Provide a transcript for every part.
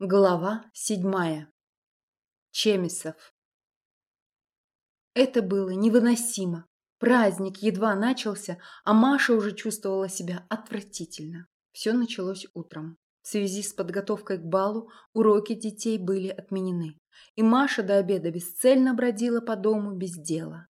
Глава седьмая. Чемисов. Это было невыносимо. Праздник едва начался, а Маша уже чувствовала себя отвратительно. Все началось утром. В связи с подготовкой к балу уроки детей были отменены, и Маша до обеда бесцельно бродила по дому без дела.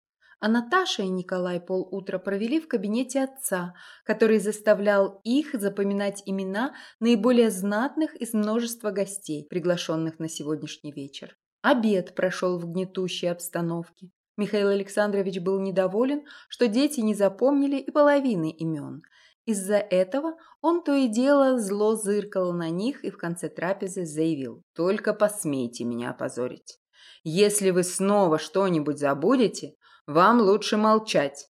А Наташа и Николай полутра провели в кабинете отца, который заставлял их запоминать имена наиболее знатных из множества гостей, приглашенных на сегодняшний вечер. Обед прошел в гнетущей обстановке. Михаил Александрович был недоволен, что дети не запомнили и половины имен. Из-за этого он то и дело зло зыркал на них и в конце трапезы заявил «Только посмейте меня опозорить. Если вы снова что-нибудь забудете, вам лучше молчать.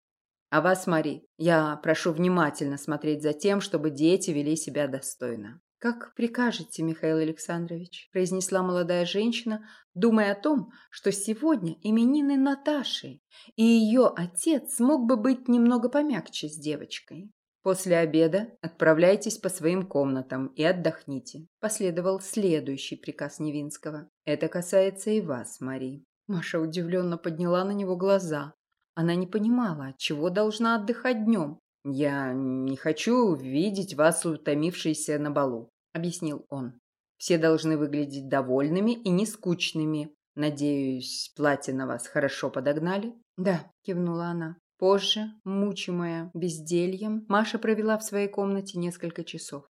А вас, Мари, я прошу внимательно смотреть за тем, чтобы дети вели себя достойно. «Как прикажете, Михаил Александрович», – произнесла молодая женщина, думая о том, что сегодня именины Наташи, и ее отец смог бы быть немного помягче с девочкой. «После обеда отправляйтесь по своим комнатам и отдохните», – последовал следующий приказ Невинского. «Это касается и вас, Мари». Маша удивленно подняла на него глаза. Она не понимала, чего должна отдыхать днем. «Я не хочу видеть вас утомившейся на балу», — объяснил он. «Все должны выглядеть довольными и не скучными. Надеюсь, платье на вас хорошо подогнали?» «Да», — кивнула она. Позже, мучимая бездельем, Маша провела в своей комнате несколько часов.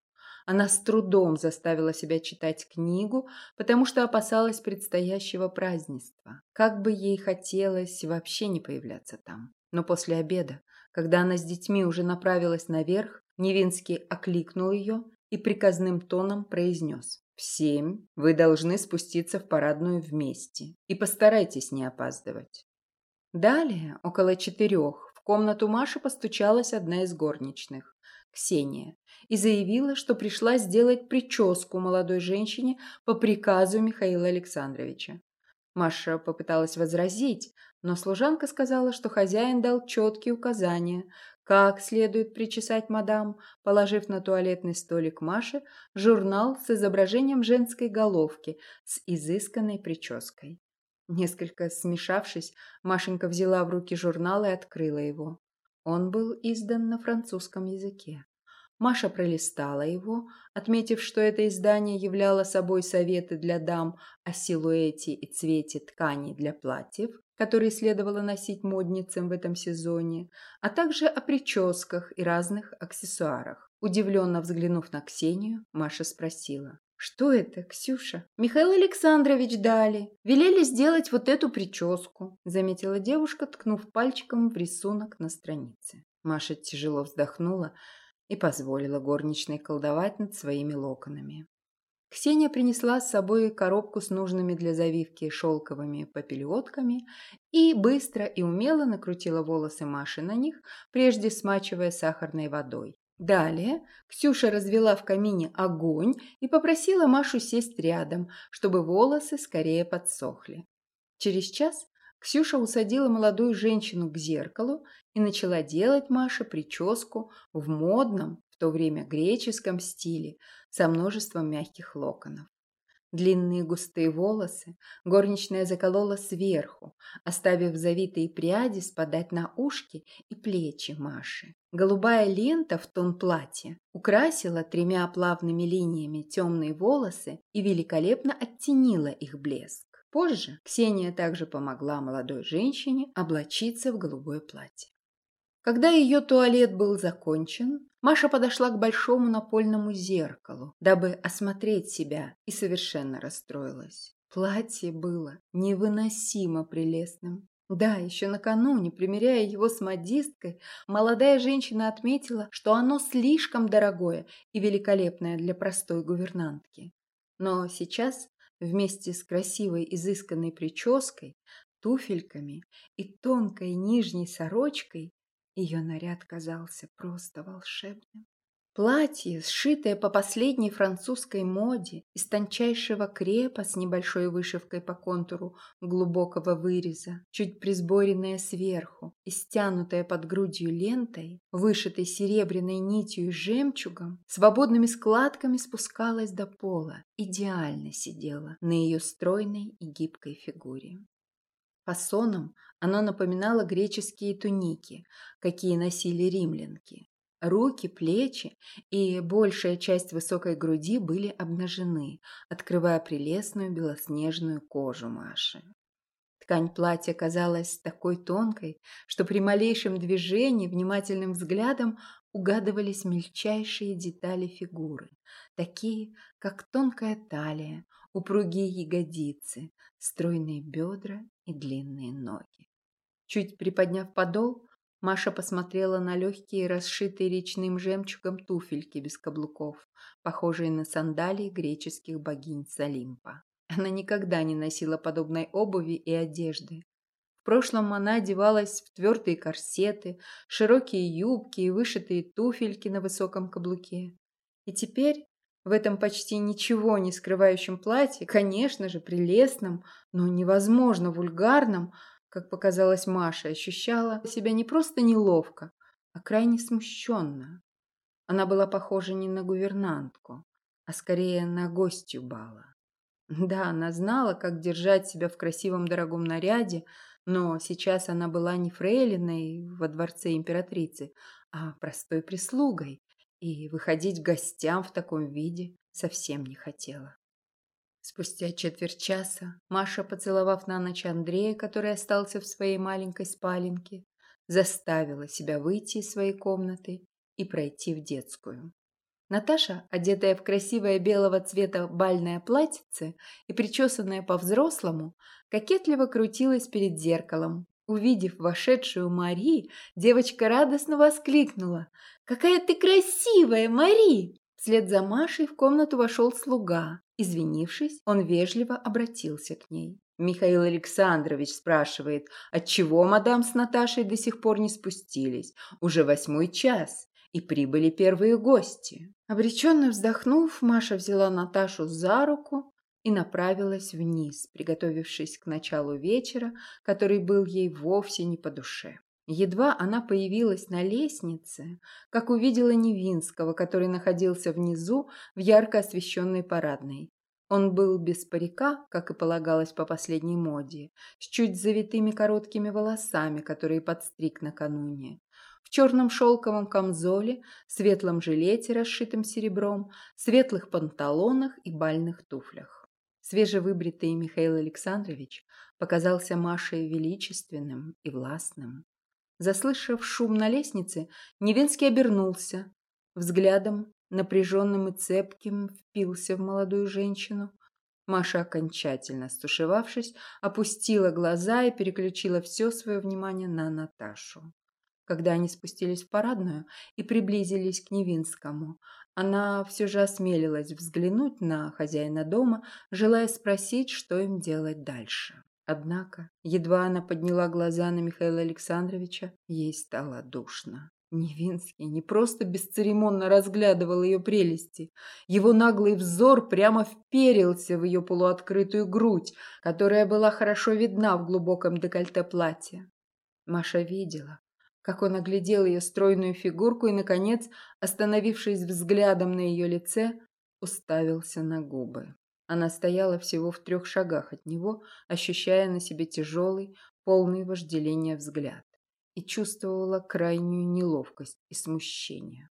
Она с трудом заставила себя читать книгу, потому что опасалась предстоящего празднества. Как бы ей хотелось вообще не появляться там. Но после обеда, когда она с детьми уже направилась наверх, Невинский окликнул ее и приказным тоном произнес. «В семь вы должны спуститься в парадную вместе и постарайтесь не опаздывать». Далее, около четырех, в комнату Маши постучалась одна из горничных. Ксения, и заявила, что пришла сделать прическу молодой женщине по приказу Михаила Александровича. Маша попыталась возразить, но служанка сказала, что хозяин дал четкие указания, как следует причесать мадам, положив на туалетный столик Маши журнал с изображением женской головки с изысканной прической. Несколько смешавшись, Машенька взяла в руки журнал и открыла его. Он был издан на французском языке. Маша пролистала его, отметив, что это издание являло собой советы для дам о силуэте и цвете тканей для платьев, которые следовало носить модницам в этом сезоне, а также о прическах и разных аксессуарах. Удивленно взглянув на Ксению, Маша спросила. «Что это, Ксюша?» «Михаил Александрович дали. Велели сделать вот эту прическу», заметила девушка, ткнув пальчиком в рисунок на странице. Маша тяжело вздохнула, и позволила горничной колдовать над своими локонами. Ксения принесла с собой коробку с нужными для завивки шелковыми попелетками и быстро и умело накрутила волосы Маши на них, прежде смачивая сахарной водой. Далее Ксюша развела в камине огонь и попросила Машу сесть рядом, чтобы волосы скорее подсохли. Через час Ксюша усадила молодую женщину к зеркалу и начала делать Маше прическу в модном, в то время греческом стиле, со множеством мягких локонов. Длинные густые волосы горничная заколола сверху, оставив завитые пряди спадать на ушки и плечи Маши. Голубая лента в тон платья украсила тремя плавными линиями темные волосы и великолепно оттенила их блеск. Позже Ксения также помогла молодой женщине облачиться в голубое платье. Когда ее туалет был закончен, Маша подошла к большому напольному зеркалу, дабы осмотреть себя, и совершенно расстроилась. Платье было невыносимо прелестным. Да, еще накануне, примеряя его с модисткой, молодая женщина отметила, что оно слишком дорогое и великолепное для простой гувернантки. Но сейчас Вместе с красивой изысканной прической, туфельками и тонкой нижней сорочкой ее наряд казался просто волшебным. Платье, сшитое по последней французской моде, из тончайшего крепа с небольшой вышивкой по контуру глубокого выреза, чуть присборенное сверху и стянутое под грудью лентой, вышитой серебряной нитью и жемчугом, свободными складками спускалось до пола, идеально сидела на ее стройной и гибкой фигуре. Фасоном оно напоминало греческие туники, какие носили римлянки. Руки, плечи и большая часть высокой груди были обнажены, открывая прелестную белоснежную кожу Маши. Ткань платья казалась такой тонкой, что при малейшем движении внимательным взглядом угадывались мельчайшие детали фигуры, такие, как тонкая талия, упругие ягодицы, стройные бедра и длинные ноги. Чуть приподняв подол, Маша посмотрела на легкие, расшитые речным жемчугом туфельки без каблуков, похожие на сандалии греческих богинь с. Она никогда не носила подобной обуви и одежды. В прошлом она одевалась в твердые корсеты, широкие юбки и вышитые туфельки на высоком каблуке. И теперь в этом почти ничего не скрывающем платье, конечно же, прелестном, но невозможно вульгарном, как показалось Маше, ощущала себя не просто неловко, а крайне смущенно. Она была похожа не на гувернантку, а скорее на гостью бала. Да, она знала, как держать себя в красивом дорогом наряде, но сейчас она была не фрейлиной во дворце императрицы, а простой прислугой, и выходить к гостям в таком виде совсем не хотела. Спустя четверть часа Маша, поцеловав на ночь Андрея, который остался в своей маленькой спаленке, заставила себя выйти из своей комнаты и пройти в детскую. Наташа, одетая в красивое белого цвета бальное платьице и причесанная по-взрослому, кокетливо крутилась перед зеркалом. Увидев вошедшую Мари, девочка радостно воскликнула. «Какая ты красивая, Мари!» Вслед за Машей в комнату вошел слуга. Извинившись, он вежливо обратился к ней. Михаил Александрович спрашивает, отчего мадам с Наташей до сих пор не спустились? Уже восьмой час, и прибыли первые гости. Обреченно вздохнув, Маша взяла Наташу за руку и направилась вниз, приготовившись к началу вечера, который был ей вовсе не по душе. Едва она появилась на лестнице, как увидела Невинского, который находился внизу в ярко освещенной парадной. Он был без парика, как и полагалось по последней моде, с чуть завитыми короткими волосами, которые подстриг накануне. В черном шелковом камзоле, светлом жилете, расшитом серебром, светлых панталонах и бальных туфлях. Свежевыбритый Михаил Александрович показался Маше величественным и властным. Заслышав шум на лестнице, Невинский обернулся. Взглядом, напряженным и цепким, впился в молодую женщину. Маша, окончательно стушевавшись, опустила глаза и переключила все свое внимание на Наташу. Когда они спустились в парадную и приблизились к Невинскому, она все же осмелилась взглянуть на хозяина дома, желая спросить, что им делать дальше. Однако, едва она подняла глаза на Михаила Александровича, ей стало душно. Невинский не просто бесцеремонно разглядывал ее прелести. Его наглый взор прямо вперился в ее полуоткрытую грудь, которая была хорошо видна в глубоком декольте платья. Маша видела, как он оглядел ее стройную фигурку и, наконец, остановившись взглядом на ее лице, уставился на губы. Она стояла всего в трех шагах от него, ощущая на себе тяжелый, полный вожделения взгляд и чувствовала крайнюю неловкость и смущение.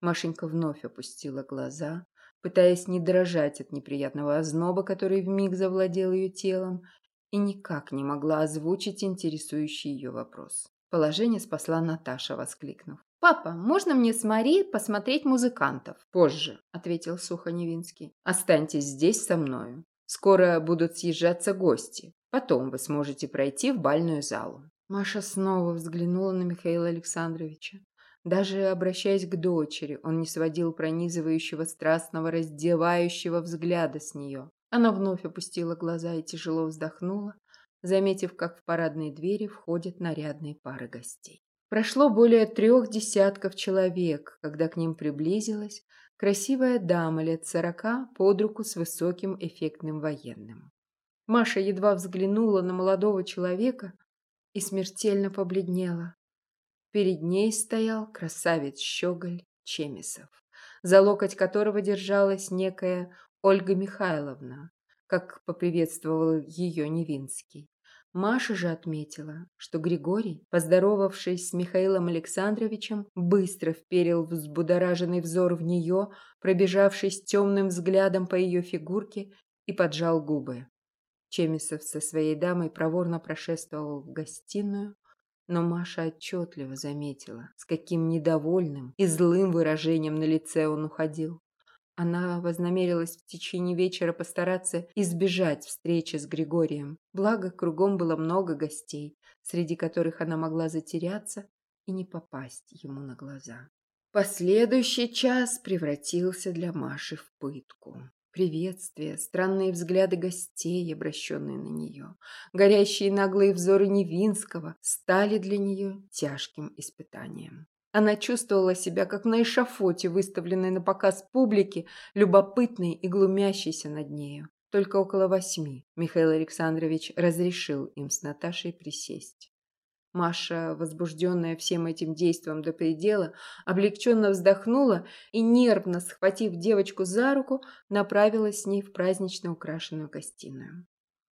Машенька вновь опустила глаза, пытаясь не дрожать от неприятного озноба, который вмиг завладел ее телом, и никак не могла озвучить интересующий ее вопрос. Положение спасла Наташа, воскликнув. «Папа, можно мне с Мари посмотреть музыкантов?» «Позже», — ответил сухо Невинский. «Останьтесь здесь со мною. Скоро будут съезжаться гости. Потом вы сможете пройти в бальную залу». Маша снова взглянула на Михаила Александровича. Даже обращаясь к дочери, он не сводил пронизывающего, страстного, раздевающего взгляда с нее. Она вновь опустила глаза и тяжело вздохнула, заметив, как в парадные двери входят нарядные пары гостей. Прошло более трех десятков человек, когда к ним приблизилась красивая дама лет сорока под руку с высоким эффектным военным. Маша едва взглянула на молодого человека и смертельно побледнела. Перед ней стоял красавец-щеголь Чемисов, за локоть которого держалась некая Ольга Михайловна, как поприветствовал ее Невинский. Маша же отметила, что Григорий, поздоровавшись с Михаилом Александровичем, быстро вперил взбудораженный взор в нее, пробежавшись темным взглядом по ее фигурке и поджал губы. Чемисов со своей дамой проворно прошествовал в гостиную, но Маша отчетливо заметила, с каким недовольным и злым выражением на лице он уходил. Она вознамерилась в течение вечера постараться избежать встречи с Григорием. Благо, кругом было много гостей, среди которых она могла затеряться и не попасть ему на глаза. Последующий час превратился для Маши в пытку. Приветствия, странные взгляды гостей, обращенные на нее, горящие наглые взоры Невинского стали для нее тяжким испытанием. Она чувствовала себя, как на эшафоте, выставленной на показ публике, любопытной и глумящейся над нею. Только около восьми Михаил Александрович разрешил им с Наташей присесть. Маша, возбужденная всем этим действием до предела, облегченно вздохнула и, нервно схватив девочку за руку, направилась с ней в празднично украшенную гостиную.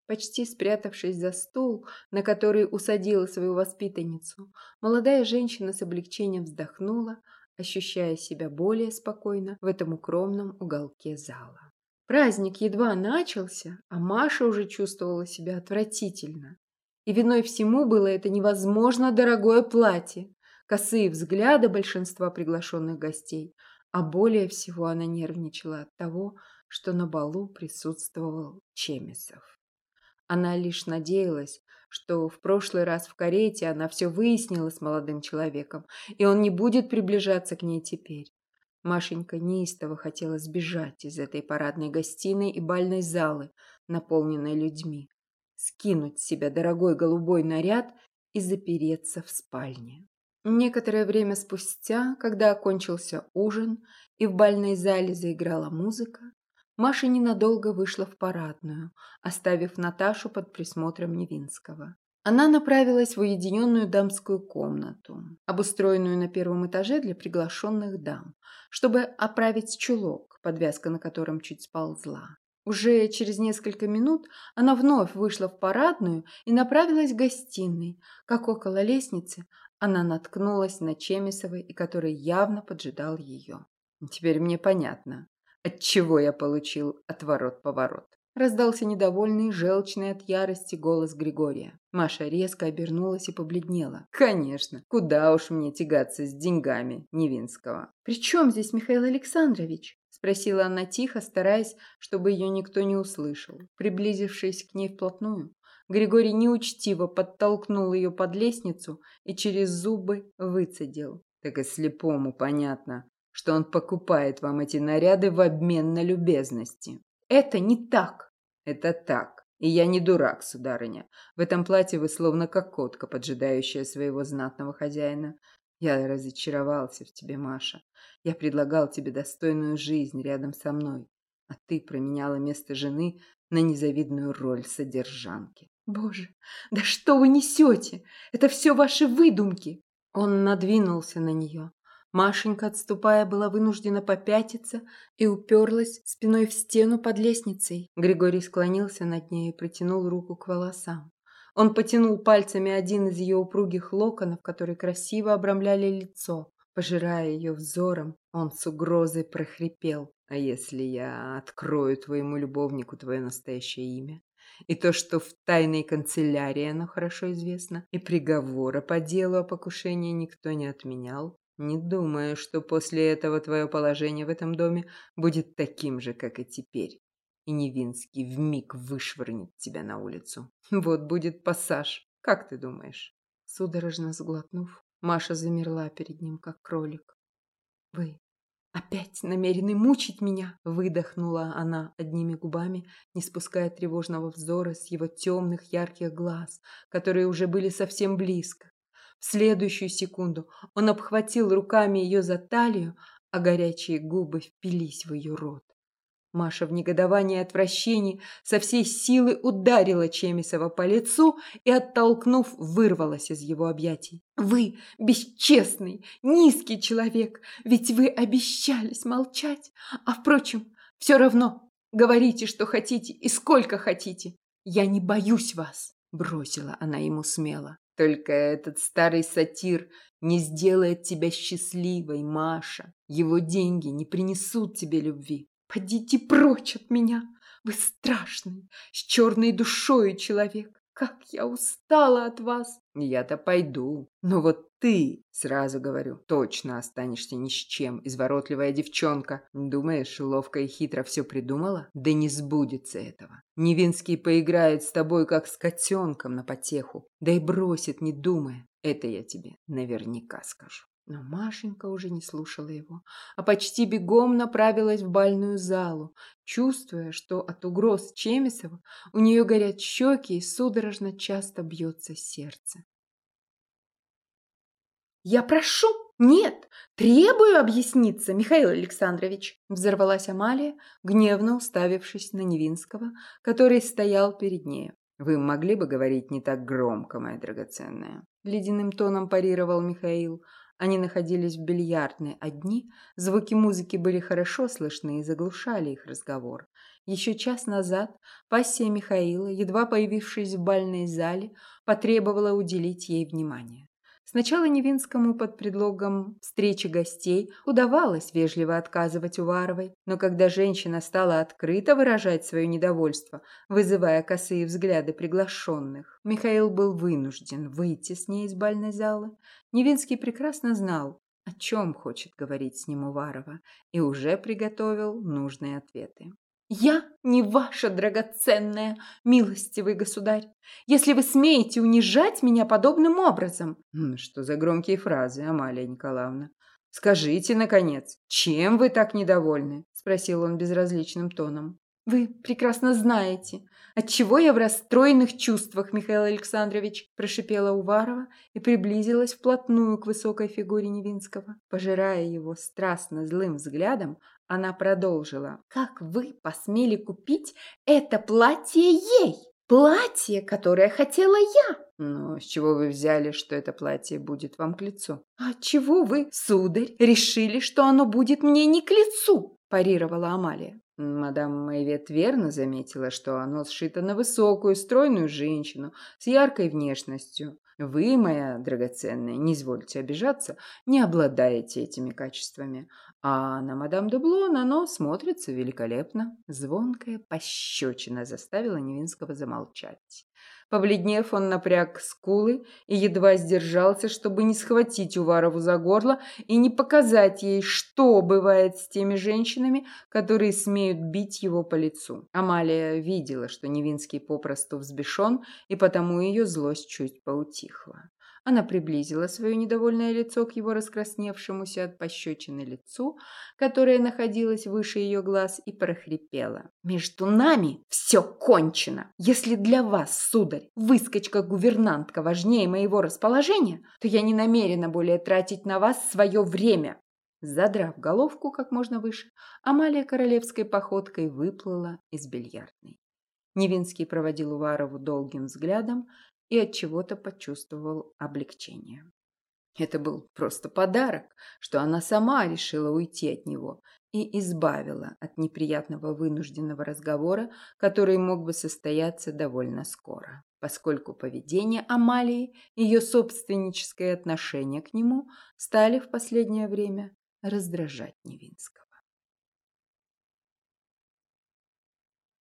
Почти спрятавшись за стул, на который усадила свою воспитанницу, молодая женщина с облегчением вздохнула, ощущая себя более спокойно в этом укромном уголке зала. Праздник едва начался, а Маша уже чувствовала себя отвратительно. И виной всему было это невозможно дорогое платье, косые взгляды большинства приглашенных гостей, а более всего она нервничала от того, что на балу присутствовал Чемисов. Она лишь надеялась, что в прошлый раз в карете она все выяснила с молодым человеком, и он не будет приближаться к ней теперь. Машенька неистово хотела сбежать из этой парадной гостиной и бальной залы, наполненной людьми, скинуть с себя дорогой голубой наряд и запереться в спальне. Некоторое время спустя, когда окончился ужин и в бальной зале заиграла музыка, Маша ненадолго вышла в парадную, оставив Наташу под присмотром Невинского. Она направилась в уединенную дамскую комнату, обустроенную на первом этаже для приглашенных дам, чтобы оправить чулок, подвязка на котором чуть сползла. Уже через несколько минут она вновь вышла в парадную и направилась к гостиной, как около лестницы она наткнулась на Чемисова, и который явно поджидал ее. «Теперь мне понятно, Отчего я получил отворот-поворот? Раздался недовольный, желчный от ярости голос Григория. Маша резко обернулась и побледнела. «Конечно, куда уж мне тягаться с деньгами Невинского?» «При чем здесь Михаил Александрович?» Спросила она тихо, стараясь, чтобы ее никто не услышал. Приблизившись к ней вплотную, Григорий неучтиво подтолкнул ее под лестницу и через зубы выцедил. «Так и слепому понятно, что он покупает вам эти наряды в обмен на любезности. Это не так. Это так. И я не дурак, сударыня. В этом платье вы словно как котка, поджидающая своего знатного хозяина. Я разочаровался в тебе, Маша. Я предлагал тебе достойную жизнь рядом со мной, а ты променяла место жены на незавидную роль содержанки. Боже, да что вы несете? Это все ваши выдумки. Он надвинулся на нее, Машенька, отступая, была вынуждена попятиться и уперлась спиной в стену под лестницей. Григорий склонился над ней и протянул руку к волосам. Он потянул пальцами один из ее упругих локонов, которые красиво обрамляли лицо. Пожирая ее взором, он с угрозой прохрипел. «А если я открою твоему любовнику твое настоящее имя? И то, что в тайной канцелярии оно хорошо известно, и приговора по делу о покушении никто не отменял, не думаю, что после этого твое положение в этом доме будет таким же, как и теперь. И Невинский вмиг вышвырнет тебя на улицу. Вот будет пассаж. Как ты думаешь?» Судорожно сглотнув, Маша замерла перед ним, как кролик. «Вы опять намерены мучить меня?» Выдохнула она одними губами, не спуская тревожного взора с его темных ярких глаз, которые уже были совсем близко. Следующую секунду он обхватил руками ее за талию, а горячие губы впились в ее рот. Маша в негодовании и отвращении со всей силы ударила Чемисова по лицу и, оттолкнув, вырвалась из его объятий. «Вы бесчестный, низкий человек, ведь вы обещались молчать. А, впрочем, все равно, говорите, что хотите и сколько хотите. Я не боюсь вас», – бросила она ему смело. «Только этот старый сатир не сделает тебя счастливой, Маша. Его деньги не принесут тебе любви. Подите прочь от меня! Вы страшный, с черной душой человек. Как я устала от вас! Я-то пойду. Но вот ты, сразу говорю, точно останешься ни с чем, изворотливая девчонка. Думаешь, ловко и хитро все придумала? Да не сбудется этого. Невинский поиграет с тобой, как с котенком на потеху. Да и бросит, не думая. Это я тебе наверняка скажу. Но Машенька уже не слушала его, а почти бегом направилась в бальную залу, чувствуя, что от угроз Чемисова у нее горят щеки и судорожно часто бьется сердце. «Я прошу! Нет! Требую объясниться, Михаил Александрович!» Взорвалась Амалия, гневно уставившись на Невинского, который стоял перед ней. «Вы могли бы говорить не так громко, моя драгоценная?» Ледяным тоном парировал Михаил, они находились в бильярдной одни, звуки музыки были хорошо слышны и заглушали их разговор. Еще час назад пассия Михаила, едва появившись в бальной зале, потребовала уделить ей внимание. Сначала Невинскому под предлогом встречи гостей удавалось вежливо отказывать Уваровой, но когда женщина стала открыто выражать свое недовольство, вызывая косые взгляды приглашенных, Михаил был вынужден выйти с ней из бальной залы. Невинский прекрасно знал, о чем хочет говорить с ним Уварова, и уже приготовил нужные ответы. «Я не ваша драгоценная, милостивый государь, если вы смеете унижать меня подобным образом!» «Что за громкие фразы, Амалия Николаевна? Скажите, наконец, чем вы так недовольны?» – спросил он безразличным тоном. «Вы прекрасно знаете, отчего я в расстроенных чувствах, Михаил Александрович», прошипела Уварова и приблизилась вплотную к высокой фигуре Невинского. Пожирая его страстно злым взглядом, она продолжила. «Как вы посмели купить это платье ей? Платье, которое хотела я!» «Но с чего вы взяли, что это платье будет вам к лицу?» «А чего вы, сударь, решили, что оно будет мне не к лицу?» парировала Амалия. Мадам Мэйвет верно заметила, что оно сшито на высокую, стройную женщину с яркой внешностью. Вы, моя драгоценная, не извольте обижаться, не обладаете этими качествами. А на мадам де Блон оно смотрится великолепно. Звонкая пощечина заставила Невинского замолчать. Побледнев, он напряг скулы и едва сдержался, чтобы не схватить Уварову за горло и не показать ей, что бывает с теми женщинами, которые смеют бить его по лицу. Амалия видела, что Невинский попросту взбешен, и потому ее злость чуть поутихла. Она приблизила свое недовольное лицо к его раскрасневшемуся от пощечины лицу, которое находилось выше ее глаз, и прохрипела. «Между нами все кончено! Если для вас, сударь, выскочка-гувернантка важнее моего расположения, то я не намерена более тратить на вас свое время!» Задрав головку как можно выше, Амалия королевской походкой выплыла из бильярдной. Невинский проводил Уварову долгим взглядом и от чего-то почувствовал облегчение. Это был просто подарок, что она сама решила уйти от него и избавила от неприятного вынужденного разговора, который мог бы состояться довольно скоро, поскольку поведение Амалии и ее собственническое отношение к нему стали в последнее время раздражать Невинского.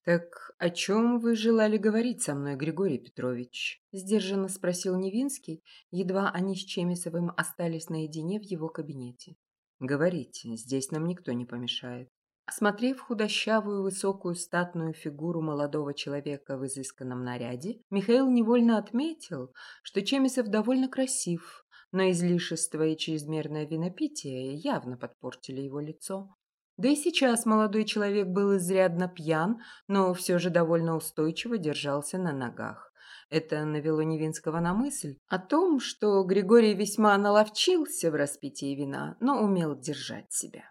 «Так о чем вы желали говорить со мной, Григорий Петрович?» – сдержанно спросил Невинский, едва они с Чемисовым остались наедине в его кабинете. «Говорите, здесь нам никто не помешает». Осмотрев худощавую, высокую, статную фигуру молодого человека в изысканном наряде, Михаил невольно отметил, что Чемисов довольно красив, но излишество и чрезмерное винопитие явно подпортили его лицо. Да и сейчас молодой человек был изрядно пьян, но все же довольно устойчиво держался на ногах. Это навело Невинского на мысль о том, что Григорий весьма наловчился в распитии вина, но умел держать себя.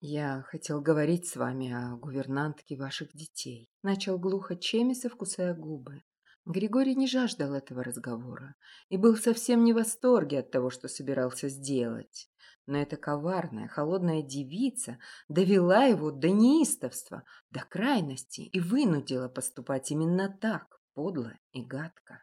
«Я хотел говорить с вами о гувернантке ваших детей», — начал глухо Чемисов, кусая губы. Григорий не жаждал этого разговора и был совсем не в восторге от того, что собирался сделать. Но эта коварная, холодная девица довела его до неистовства, до крайности и вынудила поступать именно так, подло и гадко.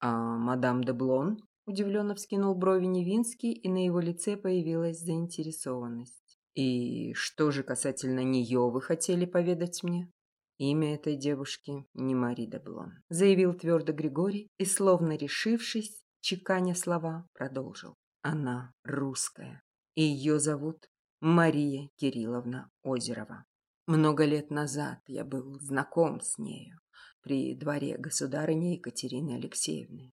«А мадам де Блон?» – удивленно вскинул брови Невинский, и на его лице появилась заинтересованность. «И что же касательно нее вы хотели поведать мне?» «Имя этой девушки не Мари де Блон», — заявил твердо Григорий и, словно решившись, чеканя слова, продолжил. «Она русская, и ее зовут Мария Кирилловна Озерова. Много лет назад я был знаком с нею при дворе государыни Екатерины Алексеевны».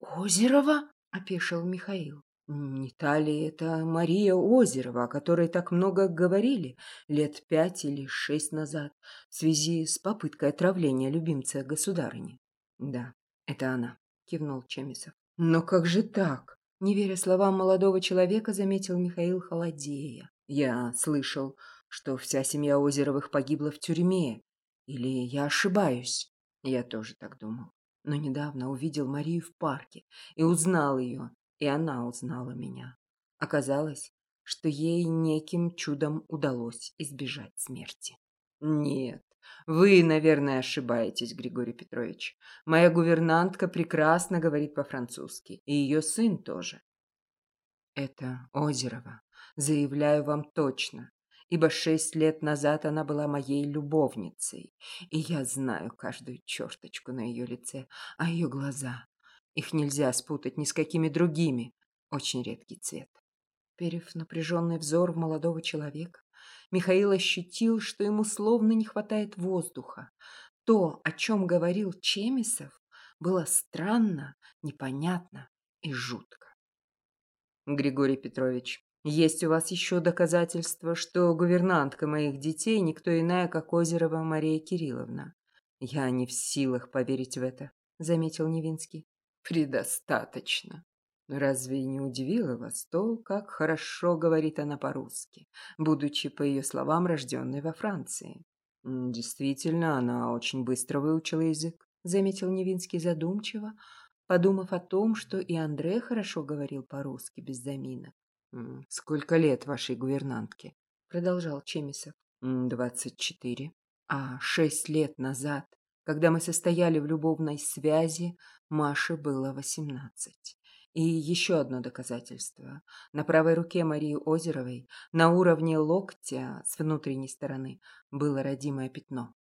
«Озерова?» — опешил Михаил. Не та ли это Мария Озерова, о которой так много говорили лет пять или шесть назад в связи с попыткой отравления любимца государыни? Да, это она, кивнул Чемисов. Но как же так? Не веря словам молодого человека, заметил Михаил Холодея. Я слышал, что вся семья Озеровых погибла в тюрьме. Или я ошибаюсь? Я тоже так думал. Но недавно увидел Марию в парке и узнал ее и она узнала меня. Оказалось, что ей неким чудом удалось избежать смерти. Нет, вы, наверное, ошибаетесь, Григорий Петрович. Моя гувернантка прекрасно говорит по-французски, и ее сын тоже. Это Озерова, заявляю вам точно, ибо шесть лет назад она была моей любовницей, и я знаю каждую черточку на ее лице, а ее глаза их нельзя спутать ни с какими другими. Очень редкий цвет. Перев напряженный взор в молодого человека, Михаил ощутил, что ему словно не хватает воздуха. То, о чем говорил Чемисов, было странно, непонятно и жутко. Григорий Петрович, есть у вас еще доказательства, что гувернантка моих детей никто иная, как Озерова Мария Кирилловна. Я не в силах поверить в это, заметил Невинский. Предостаточно. Разве не удивило вас то, как хорошо говорит она по-русски, будучи, по ее словам, рожденной во Франции? Действительно, она очень быстро выучила язык, заметил Невинский задумчиво, подумав о том, что и Андре хорошо говорил по-русски без заминок. «Сколько лет вашей гувернантке?» — продолжал Чемисов. «Двадцать четыре. А шесть лет назад когда мы состояли в любовной связи, Маше было восемнадцать. И еще одно доказательство. На правой руке Марии Озеровой, на уровне локтя с внутренней стороны, было родимое пятно.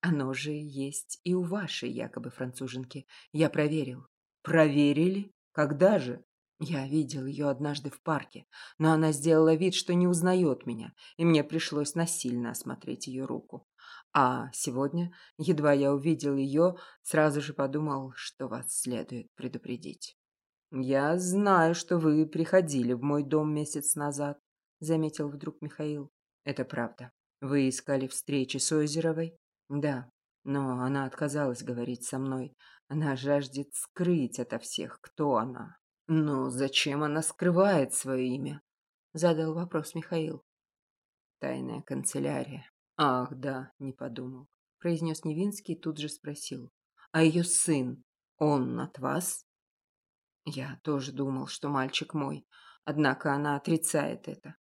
Оно же есть и у вашей якобы француженки. Я проверил. Проверили? Когда же? Я видел ее однажды в парке, но она сделала вид, что не узнает меня, и мне пришлось насильно осмотреть ее руку. А сегодня, едва я увидел ее, сразу же подумал, что вас следует предупредить. «Я знаю, что вы приходили в мой дом месяц назад», — заметил вдруг Михаил. «Это правда. Вы искали встречи с Озеровой?» «Да, но она отказалась говорить со мной. Она жаждет скрыть ото всех, кто она». «Но зачем она скрывает свое имя?» — задал вопрос Михаил. «Тайная канцелярия», «Ах, да, не подумал», – произнес Невинский и тут же спросил. «А ее сын, он от вас?» Я тоже думал, что мальчик мой, однако она отрицает это.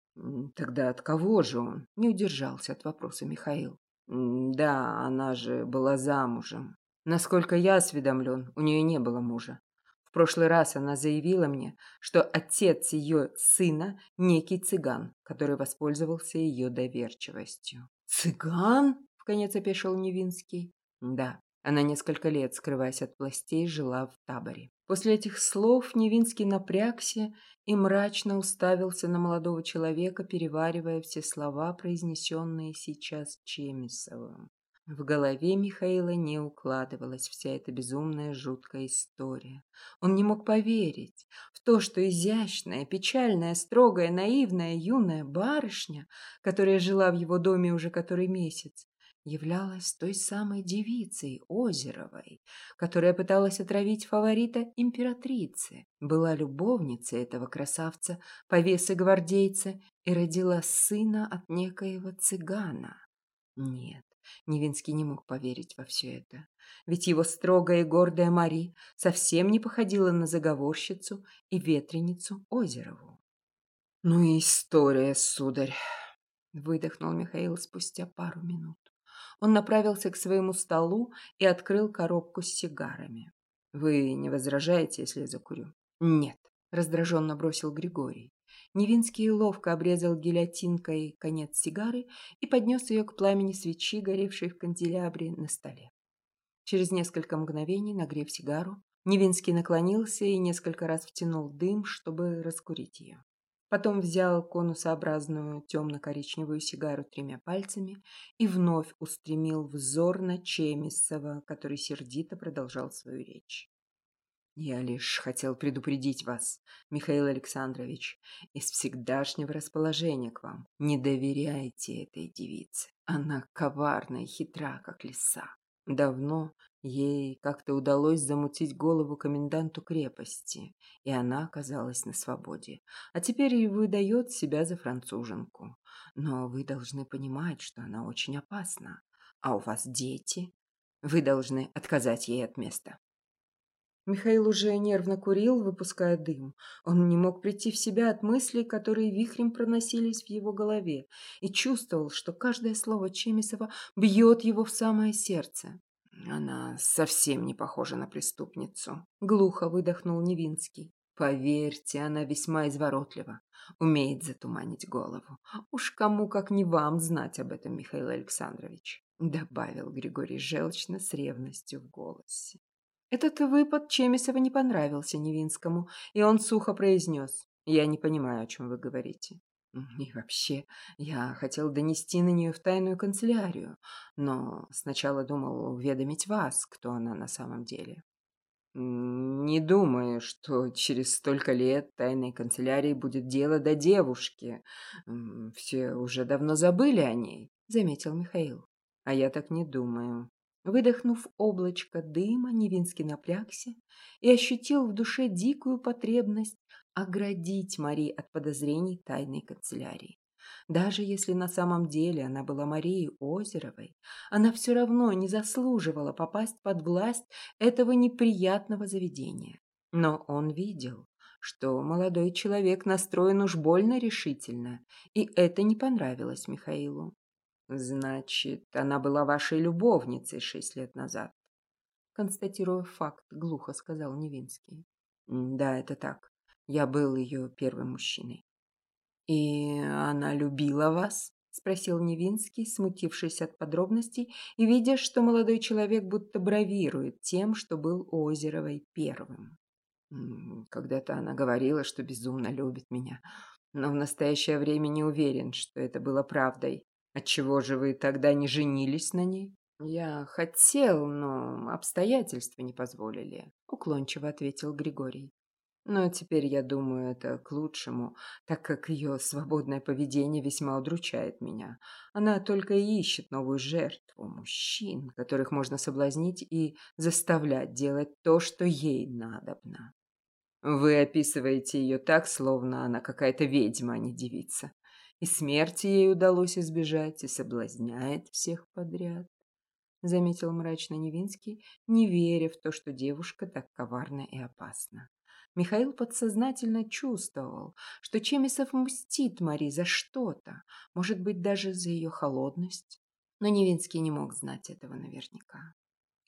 «Тогда от кого же он?» – не удержался от вопроса Михаил. «Да, она же была замужем. Насколько я осведомлен, у нее не было мужа прошлый раз она заявила мне, что отец ее сына – некий цыган, который воспользовался ее доверчивостью. «Цыган?» – вконец опешил Невинский. «Да, она несколько лет, скрываясь от властей, жила в таборе. После этих слов Невинский напрягся и мрачно уставился на молодого человека, переваривая все слова, произнесенные сейчас Чемисовым. В голове Михаила не укладывалась вся эта безумная жуткая история. Он не мог поверить в то, что изящная, печальная, строгая, наивная, юная барышня, которая жила в его доме уже который месяц, являлась той самой девицей Озеровой, которая пыталась отравить фаворита императрицы, была любовницей этого красавца, повесы гвардейца и родила сына от некоего цыгана. Нет, Невинский не мог поверить во все это, ведь его строгая и гордая Мари совсем не походила на заговорщицу и ветреницу Озерову. «Ну и история, сударь!» — выдохнул Михаил спустя пару минут. Он направился к своему столу и открыл коробку с сигарами. «Вы не возражаете, если я закурю?» «Нет», — раздраженно бросил Григорий. Невинский ловко обрезал гильотинкой конец сигары и поднес ее к пламени свечи, горевшей в канделябре на столе. Через несколько мгновений, нагрев сигару, Невинский наклонился и несколько раз втянул дым, чтобы раскурить ее. Потом взял конусообразную темно-коричневую сигару тремя пальцами и вновь устремил взор на Чемисова, который сердито продолжал свою речь. Я лишь хотел предупредить вас, Михаил Александрович, из всегдашнего расположения к вам. Не доверяйте этой девице. Она коварна и хитра, как лиса. Давно ей как-то удалось замутить голову коменданту крепости, и она оказалась на свободе. А теперь и выдает себя за француженку. Но вы должны понимать, что она очень опасна. А у вас дети. Вы должны отказать ей от места. Михаил уже нервно курил, выпуская дым. Он не мог прийти в себя от мыслей, которые вихрем проносились в его голове, и чувствовал, что каждое слово Чемисова бьет его в самое сердце. «Она совсем не похожа на преступницу», — глухо выдохнул Невинский. «Поверьте, она весьма изворотлива, умеет затуманить голову. Уж кому, как не вам, знать об этом, Михаил Александрович», — добавил Григорий желчно с ревностью в голосе. Этот выпад Чемисова не понравился Невинскому, и он сухо произнес. «Я не понимаю, о чем вы говорите». И вообще, я хотел донести на нее в тайную канцелярию, но сначала думал уведомить вас, кто она на самом деле. Не думаю, что через столько лет тайной канцелярии будет дело до девушки. Все уже давно забыли о ней, заметил Михаил. А я так не думаю. Выдохнув облачко дыма, Невинский напрягся и ощутил в душе дикую потребность оградить Мари от подозрений тайной канцелярии. Даже если на самом деле она была Марией Озеровой, она все равно не заслуживала попасть под власть этого неприятного заведения. Но он видел, что молодой человек настроен уж больно решительно, и это не понравилось Михаилу. Значит, она была вашей любовницей шесть лет назад. Констатируя факт, глухо сказал Невинский. Да, это так. Я был ее первым мужчиной. И она любила вас? Спросил Невинский, смутившись от подробностей и видя, что молодой человек будто бравирует тем, что был Озеровой первым. Когда-то она говорила, что безумно любит меня, но в настоящее время не уверен, что это было правдой. Отчего же вы тогда не женились на ней? Я хотел, но обстоятельства не позволили, уклончиво ответил Григорий. Но теперь я думаю, это к лучшему, так как ее свободное поведение весьма удручает меня. Она только и ищет новую жертву, мужчин, которых можно соблазнить и заставлять делать то, что ей надобно. Вы описываете ее так, словно она какая-то ведьма, а не девица. И смерти ей удалось избежать, и соблазняет всех подряд. Заметил мрачно Невинский, не веря в то, что девушка так коварна и опасна. Михаил подсознательно чувствовал, что Чемисов мстит Мари за что-то, может быть, даже за ее холодность. Но Невинский не мог знать этого наверняка.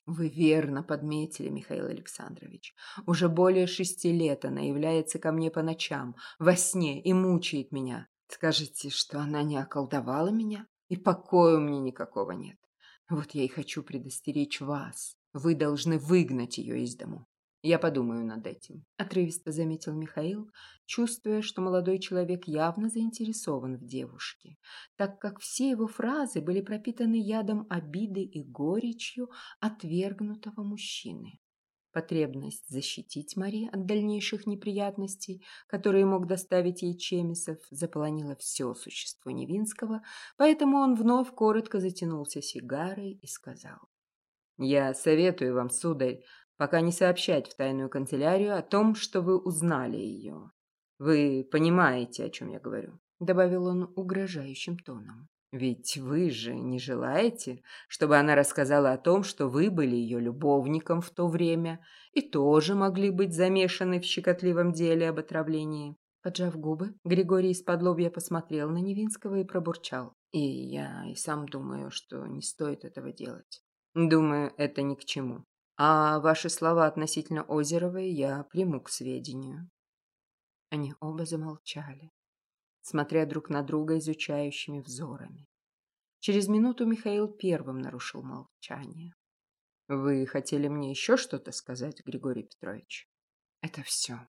Вы верно подметили, Михаил Александрович. Уже более шести лет она является ко мне по ночам, во сне и мучает меня. Скажите, что она не околдовала меня, и покоя мне никакого нет. Вот я и хочу предостеречь вас. Вы должны выгнать ее из дому. Я подумаю над этим, отрывисто заметил Михаил, чувствуя, что молодой человек явно заинтересован в девушке, так как все его фразы были пропитаны ядом обиды и горечью отвергнутого мужчины. Потребность защитить Мари от дальнейших неприятностей, которые мог доставить ей Чемисов, заполонила все существо Невинского, поэтому он вновь коротко затянулся сигарой и сказал. «Я советую вам, сударь, пока не сообщать в тайную канцелярию о том, что вы узнали ее. Вы понимаете, о чем я говорю», — добавил он угрожающим тоном. Ведь вы же не желаете, чтобы она рассказала о том, что вы были ее любовником в то время и тоже могли быть замешаны в щекотливом деле об отравлении. Поджав губы, Григорий из-под лобья посмотрел на Невинского и пробурчал. И я и сам думаю, что не стоит этого делать. Думаю, это ни к чему. А ваши слова относительно Озеровой я приму к сведению. Они оба замолчали смотря друг на друга изучающими взорами. Через минуту Михаил первым нарушил молчание. «Вы хотели мне еще что-то сказать, Григорий Петрович?» «Это все.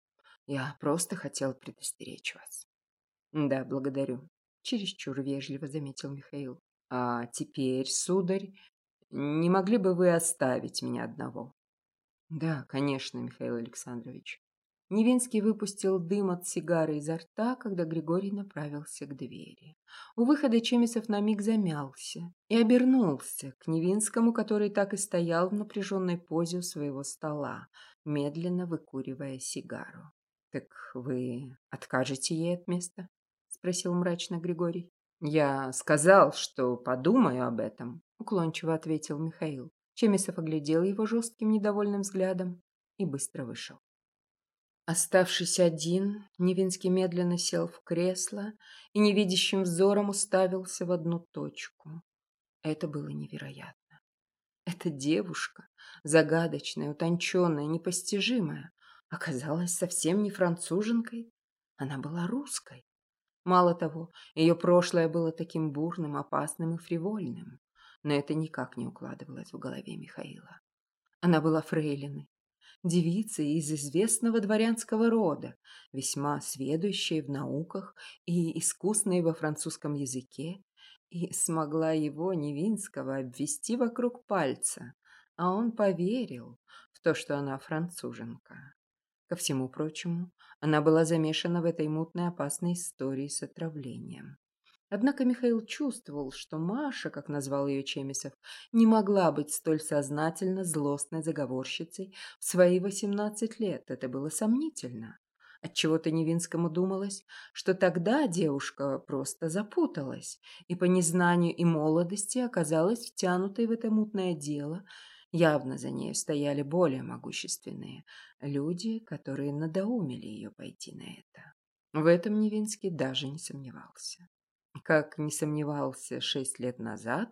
Я просто хотел предостеречь вас». «Да, благодарю», — чересчур вежливо заметил Михаил. «А теперь, сударь, не могли бы вы оставить меня одного?» «Да, конечно, Михаил Александрович. Невинский выпустил дым от сигары изо рта, когда Григорий направился к двери. У выхода Чемисов на миг замялся и обернулся к Невинскому, который так и стоял в напряженной позе у своего стола, медленно выкуривая сигару. «Так вы откажете ей от места?» — спросил мрачно Григорий. «Я сказал, что подумаю об этом», — уклончиво ответил Михаил. Чемисов оглядел его жестким недовольным взглядом и быстро вышел. Оставшись один, Невинский медленно сел в кресло и невидящим взором уставился в одну точку. Это было невероятно. Эта девушка, загадочная, утонченная, непостижимая, оказалась совсем не француженкой. Она была русской. Мало того, ее прошлое было таким бурным, опасным и фривольным. Но это никак не укладывалось в голове Михаила. Она была фрейлиной, девицей из известного дворянского рода, весьма сведущей в науках и искусной во французском языке, и смогла его, Невинского, обвести вокруг пальца, а он поверил в то, что она француженка. Ко всему прочему, она была замешана в этой мутной опасной истории с отравлением. Однако Михаил чувствовал, что Маша, как назвал ее Чемисов, не могла быть столь сознательно злостной заговорщицей в свои восемнадцать лет. Это было сомнительно. Отчего-то Невинскому думалось, что тогда девушка просто запуталась и по незнанию и молодости оказалась втянутой в это мутное дело. Явно за ней стояли более могущественные люди, которые надоумили ее пойти на это. В этом Невинский даже не сомневался как не сомневался шесть лет назад,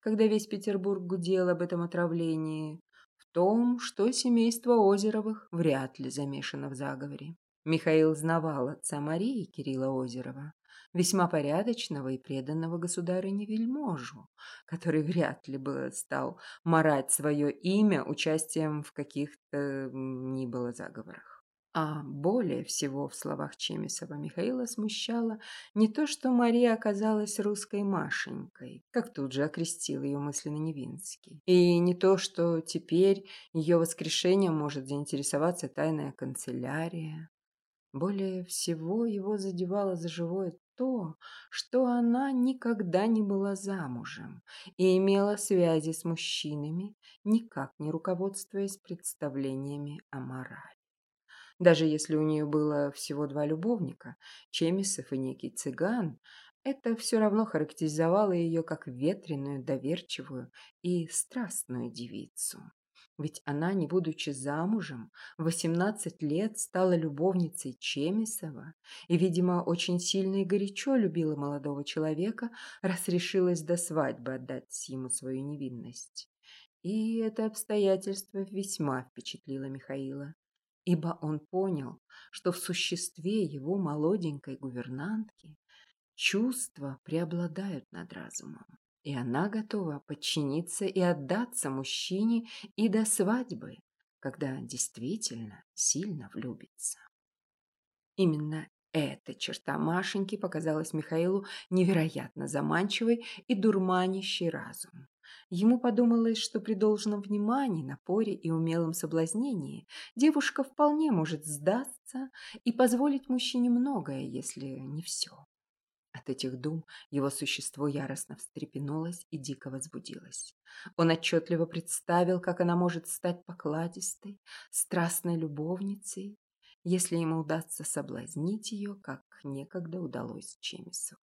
когда весь Петербург гудел об этом отравлении, в том, что семейство Озеровых вряд ли замешано в заговоре. Михаил знавал отца Марии Кирилла Озерова, весьма порядочного и преданного государыне вельможу, который вряд ли бы стал марать свое имя участием в каких-то ни было заговорах. А более всего в словах Чемисова Михаила смущало не то, что Мария оказалась русской Машенькой, как тут же окрестил ее мысленно Невинский, и не то, что теперь ее воскрешением может заинтересоваться тайная канцелярия. Более всего его задевало за живое то, что она никогда не была замужем и имела связи с мужчинами, никак не руководствуясь представлениями о морали. Даже если у нее было всего два любовника, Чемисов и некий цыган, это все равно характеризовало ее как ветреную, доверчивую и страстную девицу. Ведь она, не будучи замужем, в 18 лет стала любовницей Чемисова и, видимо, очень сильно и горячо любила молодого человека, раз решилась до свадьбы отдать ему свою невинность. И это обстоятельство весьма впечатлило Михаила ибо он понял, что в существе его молоденькой гувернантки чувства преобладают над разумом, и она готова подчиниться и отдаться мужчине и до свадьбы, когда действительно сильно влюбится. Именно эта черта Машеньки показалась Михаилу невероятно заманчивой и дурманящей разум. Ему подумалось, что при должном внимании, напоре и умелом соблазнении девушка вполне может сдаться и позволить мужчине многое, если не все. От этих дум его существо яростно встрепенулось и дико возбудилось. Он отчетливо представил, как она может стать покладистой, страстной любовницей, если ему удастся соблазнить ее, как некогда удалось Чемису.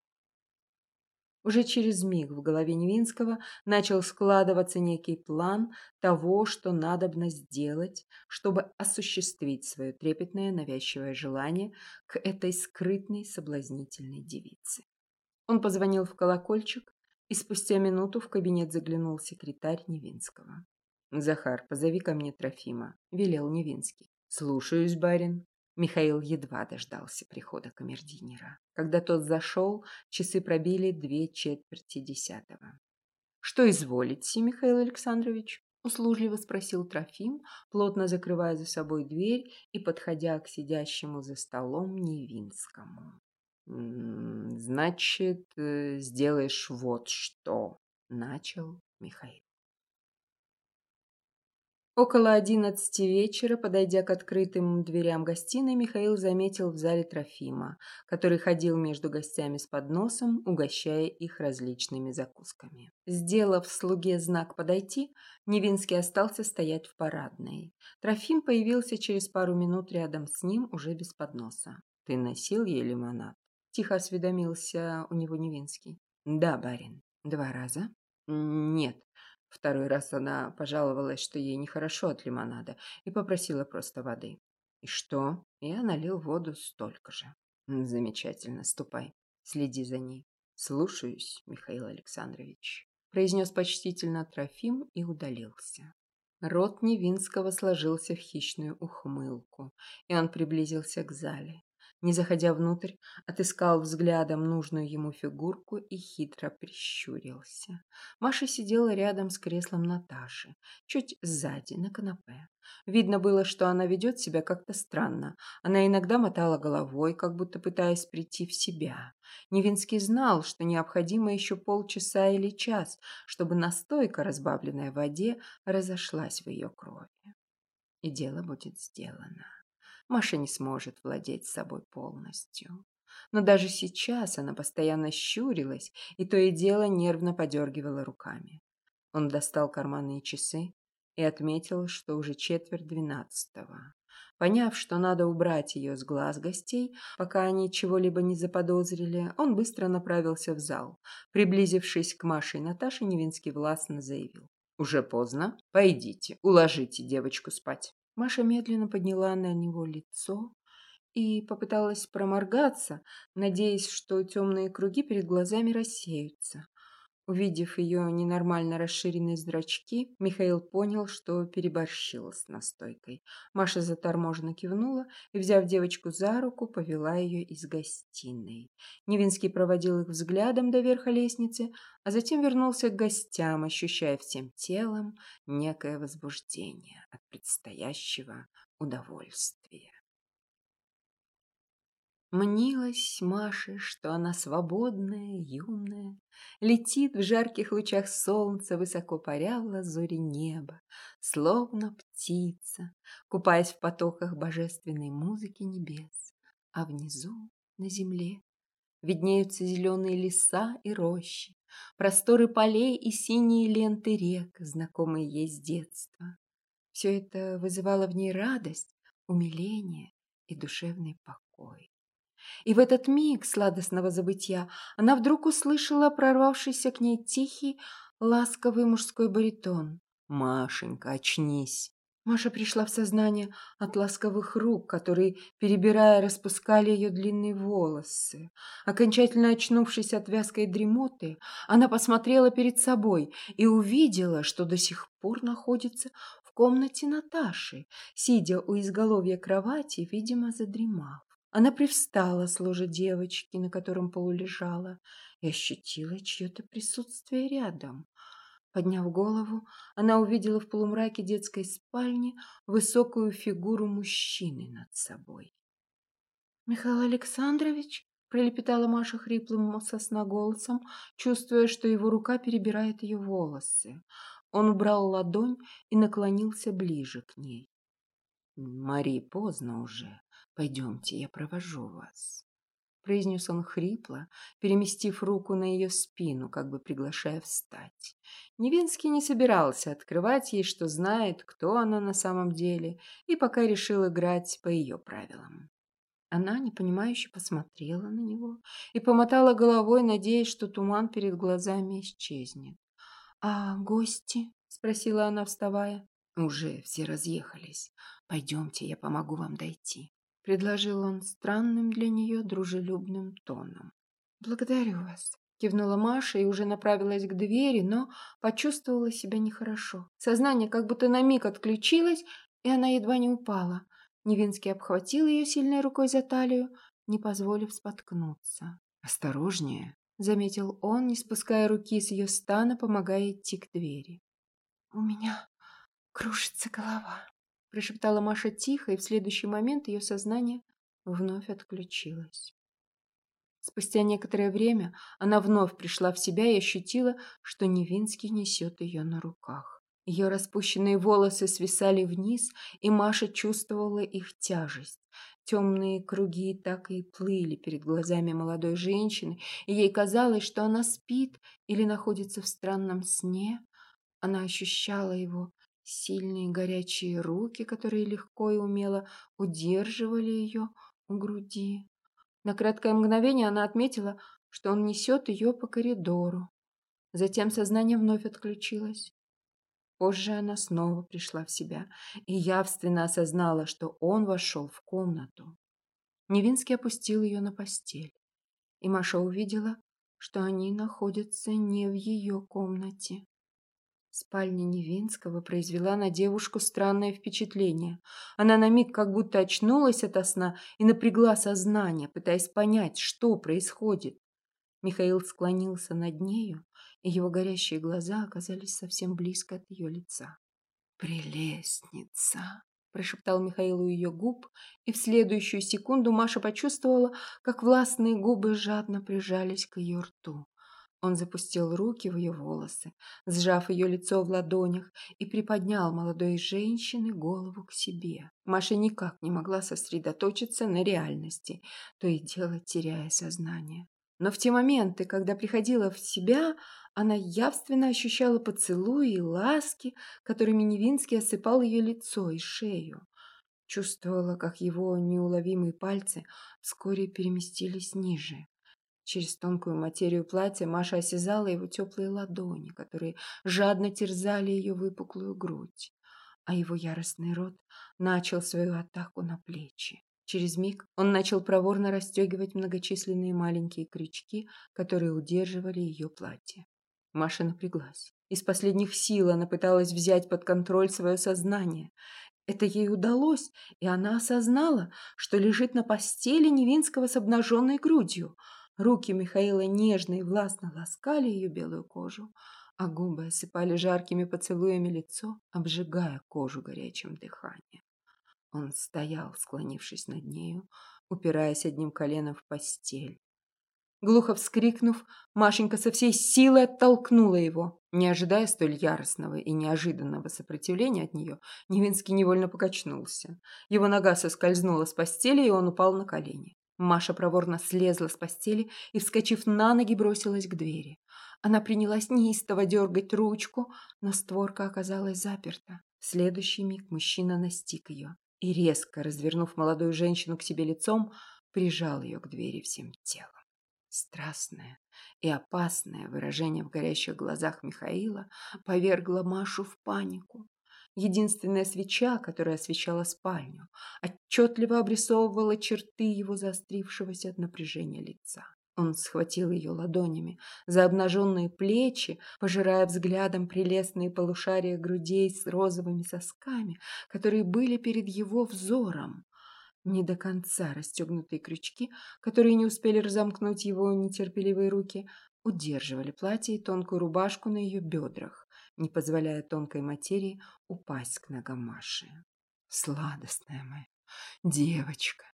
Уже через миг в голове Невинского начал складываться некий план того, что надобно сделать, чтобы осуществить свое трепетное навязчивое желание к этой скрытной соблазнительной девице. Он позвонил в колокольчик, и спустя минуту в кабинет заглянул секретарь Невинского. «Захар, позови ко мне Трофима», — велел Невинский. «Слушаюсь, барин». Михаил едва дождался прихода камердинера. Когда тот зашел, часы пробили две четверти десятого. «Что изволите, Михаил Александрович?» – услужливо спросил Трофим, плотно закрывая за собой дверь и подходя к сидящему за столом Невинскому. «Значит, э, сделаешь вот что», – начал Михаил. Около одиннадцати вечера, подойдя к открытым дверям гостиной, Михаил заметил в зале Трофима, который ходил между гостями с подносом, угощая их различными закусками. Сделав слуге знак «подойти», Невинский остался стоять в парадной. Трофим появился через пару минут рядом с ним, уже без подноса. «Ты носил ей лимонад?» – тихо осведомился у него Невинский. «Да, барин. Два раза?» «Нет. Второй раз она пожаловалась, что ей нехорошо от лимонада, и попросила просто воды. И что? Я налил воду столько же. Замечательно, ступай, следи за ней. Слушаюсь, Михаил Александрович. Произнес почтительно Трофим и удалился. Рот Невинского сложился в хищную ухмылку, и он приблизился к зале не заходя внутрь, отыскал взглядом нужную ему фигурку и хитро прищурился. Маша сидела рядом с креслом Наташи, чуть сзади, на канапе. Видно было, что она ведет себя как-то странно. Она иногда мотала головой, как будто пытаясь прийти в себя. Невинский знал, что необходимо еще полчаса или час, чтобы настойка, разбавленная в воде, разошлась в ее крови. И дело будет сделано. Маша не сможет владеть собой полностью. Но даже сейчас она постоянно щурилась и то и дело нервно подергивала руками. Он достал карманные часы и отметил, что уже четверть двенадцатого. Поняв, что надо убрать ее с глаз гостей, пока они чего-либо не заподозрили, он быстро направился в зал. Приблизившись к Маше и Наташе, Невинский властно заявил. «Уже поздно. Пойдите, уложите девочку спать». Маша медленно подняла на него лицо и попыталась проморгаться, надеясь, что темные круги перед глазами рассеются. Увидев ее ненормально расширенные зрачки, Михаил понял, что переборщила с настойкой. Маша заторможенно кивнула и, взяв девочку за руку, повела ее из гостиной. Невинский проводил их взглядом до верха лестницы, а затем вернулся к гостям, ощущая всем телом некое возбуждение от предстоящего удовольствия. Мнилось Маше, что она свободная, юная, Летит в жарких лучах солнца, Высоко паря в лазуре неба, Словно птица, купаясь в потоках Божественной музыки небес. А внизу, на земле, Виднеются зеленые леса и рощи, Просторы полей и синие ленты рек, Знакомые ей с детства. Все это вызывало в ней радость, умиление и душевный покой. И в этот миг сладостного забытия она вдруг услышала прорвавшийся к ней тихий, ласковый мужской баритон. «Машенька, очнись!» Маша пришла в сознание от ласковых рук, которые, перебирая, распускали ее длинные волосы. Окончательно очнувшись от вязкой дремоты, она посмотрела перед собой и увидела, что до сих пор находится в комнате Наташи, сидя у изголовья кровати, видимо, задремав. Она привстала с ложа девочки, на котором полулежала, и ощутила чье-то присутствие рядом. Подняв голову, она увидела в полумраке детской спальни высокую фигуру мужчины над собой. «Михаил Александрович?» пролепетала Маша хриплым сосноголосом, чувствуя, что его рука перебирает ее волосы. Он убрал ладонь и наклонился ближе к ней. «Мари, поздно уже. Пойдемте, я провожу вас», — произнес он хрипло, переместив руку на ее спину, как бы приглашая встать. Невинский не собирался открывать ей, что знает, кто она на самом деле, и пока решил играть по ее правилам. Она непонимающе посмотрела на него и помотала головой, надеясь, что туман перед глазами исчезнет. «А гости?» — спросила она, вставая. «Уже все разъехались. Пойдемте, я помогу вам дойти», — предложил он странным для нее дружелюбным тоном. «Благодарю вас», — кивнула Маша и уже направилась к двери, но почувствовала себя нехорошо. Сознание как будто на миг отключилось, и она едва не упала. Невинский обхватил ее сильной рукой за талию, не позволив споткнуться. «Осторожнее», — заметил он, не спуская руки с ее стана, помогая идти к двери. «У меня кружится голова», — прошептала Маша тихо, и в следующий момент ее сознание вновь отключилось. Спустя некоторое время она вновь пришла в себя и ощутила, что Невинский несет ее на руках. Ее распущенные волосы свисали вниз, и Маша чувствовала их тяжесть. Темные круги так и плыли перед глазами молодой женщины, и ей казалось, что она спит или находится в странном сне. Она ощущала его сильные горячие руки, которые легко и умело удерживали ее у груди. На краткое мгновение она отметила, что он несет ее по коридору. Затем сознание вновь отключилось. Позже она снова пришла в себя и явственно осознала, что он вошел в комнату. Невинский опустил ее на постель, и Маша увидела, что они находятся не в ее комнате. Спальня Невинского произвела на девушку странное впечатление. Она на миг как будто очнулась ото сна и напрягла сознание, пытаясь понять, что происходит. Михаил склонился над нею и его горящие глаза оказались совсем близко от ее лица. «Прелестница!» – прошептал Михаил у ее губ, и в следующую секунду Маша почувствовала, как властные губы жадно прижались к ее рту. Он запустил руки в ее волосы, сжав ее лицо в ладонях и приподнял молодой женщины голову к себе. Маша никак не могла сосредоточиться на реальности, то и дело теряя сознание. Но в те моменты, когда приходила в себя, она явственно ощущала поцелуи и ласки, которыми Невинский осыпал ее лицо и шею. Чувствовала, как его неуловимые пальцы вскоре переместились ниже. Через тонкую материю платья Маша осязала его теплые ладони, которые жадно терзали ее выпуклую грудь, а его яростный рот начал свою атаку на плечи. Через миг он начал проворно расстегивать многочисленные маленькие крючки, которые удерживали ее платье. Маша напряглась. Из последних сил она пыталась взять под контроль свое сознание. Это ей удалось, и она осознала, что лежит на постели Невинского с обнаженной грудью. Руки Михаила нежно и властно ласкали ее белую кожу, а губы осыпали жаркими поцелуями лицо, обжигая кожу горячим дыханием. Он стоял, склонившись над нею, упираясь одним коленом в постель. Глухо вскрикнув, Машенька со всей силы оттолкнула его. Не ожидая столь яростного и неожиданного сопротивления от нее, Невинский невольно покачнулся. Его нога соскользнула с постели, и он упал на колени. Маша проворно слезла с постели и, вскочив на ноги, бросилась к двери. Она принялась неистово дергать ручку, но створка оказалась заперта. В следующий миг мужчина настиг ее и, резко развернув молодую женщину к себе лицом, прижал ее к двери всем телом. Страстное и опасное выражение в горящих глазах Михаила повергло Машу в панику. Единственная свеча, которая освещала спальню, отчетливо обрисовывала черты его заострившегося от напряжения лица. Он схватил ее ладонями за обнаженные плечи, пожирая взглядом прелестные полушария грудей с розовыми сосками, которые были перед его взором. Не до конца расстегнутые крючки, которые не успели разомкнуть его нетерпеливые руки, удерживали платье и тонкую рубашку на ее бедрах, не позволяя тонкой материи упасть к ногам Маши. «Сладостная моя девочка!»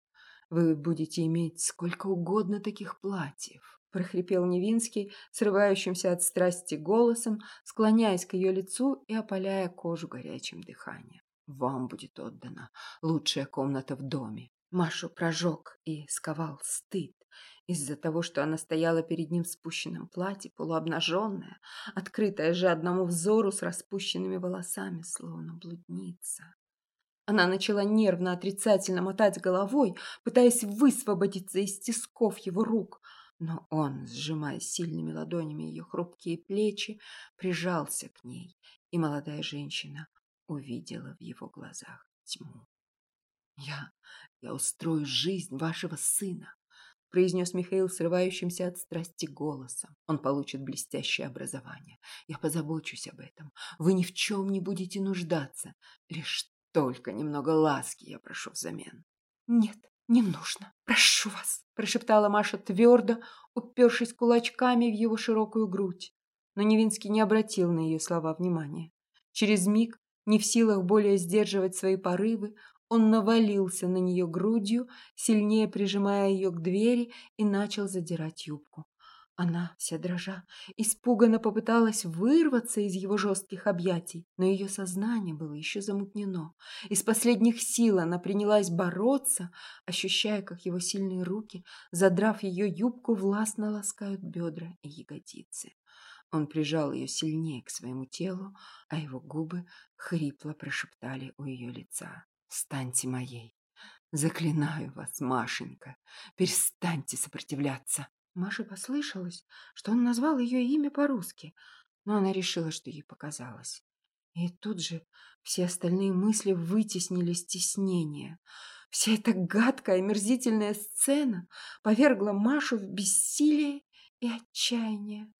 Вы будете иметь сколько угодно таких платьев, прохрипел Невинский, срывающимся от страсти голосом, склоняясь к ее лицу и опаляя кожу горячим дыханием. Вам будет отдана лучшая комната в доме. Машу прожег и сковал стыд из-за того, что она стояла перед ним в спущенном платье, полуобнаженная, открытая жадному взору с распущенными волосами, словно блудница. Она начала нервно отрицательно мотать головой, пытаясь высвободиться из тисков его рук, но он, сжимая сильными ладонями ее хрупкие плечи, прижался к ней, и молодая женщина увидела в его глазах тьму. «Я... я устрою жизнь вашего сына произнес Михаил срывающимся от страсти голосом. Он получит блестящее образование. Я позабочусь об этом. Вы ни в чем не будете нуждаться. Лишь только немного ласки я прошу взамен. Нет, не нужно. Прошу вас, прошептала Маша твердо, упершись кулачками в его широкую грудь. Но Невинский не обратил на ее слова внимания. Через миг, не в силах более сдерживать свои порывы, он навалился на нее грудью, сильнее прижимая ее к двери и начал задирать юбку. Она, вся дрожа, испуганно попыталась вырваться из его жестких объятий, но ее сознание было еще замутнено. Из последних сил она принялась бороться, ощущая, как его сильные руки, задрав ее юбку, властно ласкают бедра и ягодицы. Он прижал ее сильнее к своему телу, а его губы хрипло прошептали у ее лица. Станьте моей. Заклинаю вас, Машенька, перестаньте сопротивляться. Маше послышалось, что он назвал ее имя по-русски, но она решила, что ей показалось. И тут же все остальные мысли вытеснили стеснение. Вся эта гадкая, омерзительная сцена повергла Машу в бессилие и отчаяние.